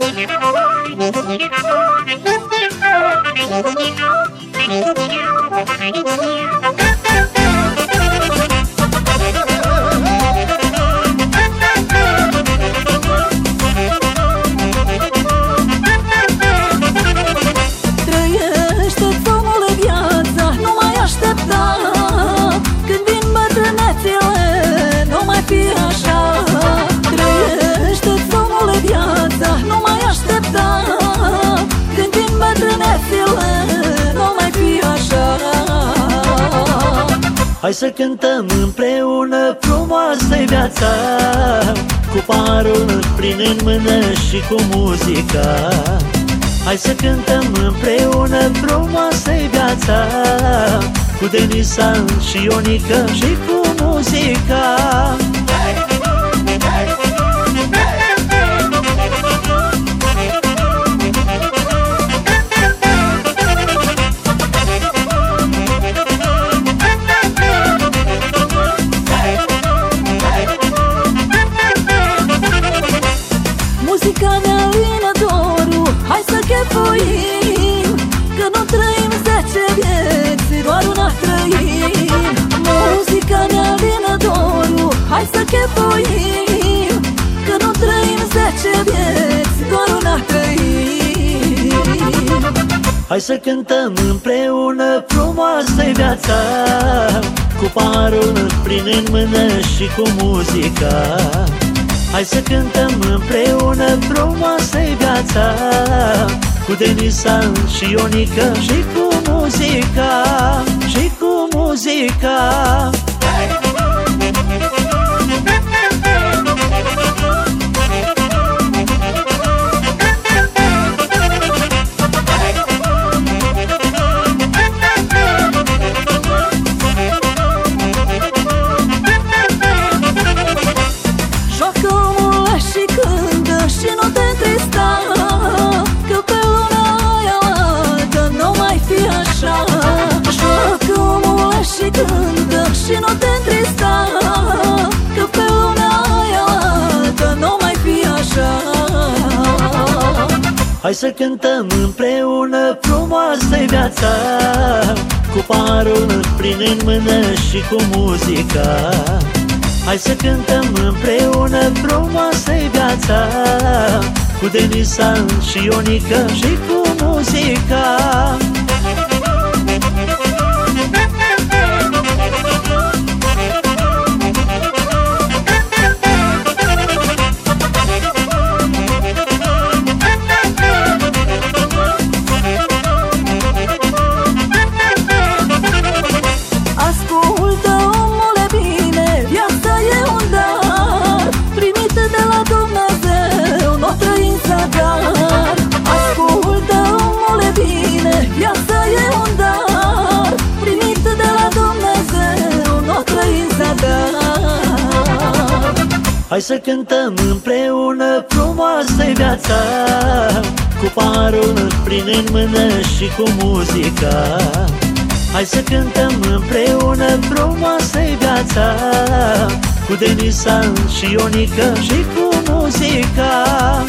Thank you. Hai să cântăm împreună frumoasă viața Cu parul plin în mână și cu muzica. Hai să cântăm împreună frumoasă viața Cu Denisa și Ionica și cu muzica chefuim Că nu trăim zece vieți, doar una trăim. Hai să cântăm împreună frumoasă viața Cu parul plin în mână și cu muzica. Hai să cântăm împreună frumoasă viața cu Denisa și Ionica Și cu muzica Și cu muzica și nu te întrista Că pe lumea aia altă nu mai fi așa. Hai să cântăm împreună frumoasă viața Cu parul plin în mână și cu muzica. Hai să cântăm împreună frumoasă viața Cu Denisa și Ionica și cu muzica Hai să cântăm împreună frumoasă viața Cu parul plin în mână și cu muzica. Hai să cântăm împreună frumoasă viața Cu Denisa și Ionica și cu muzica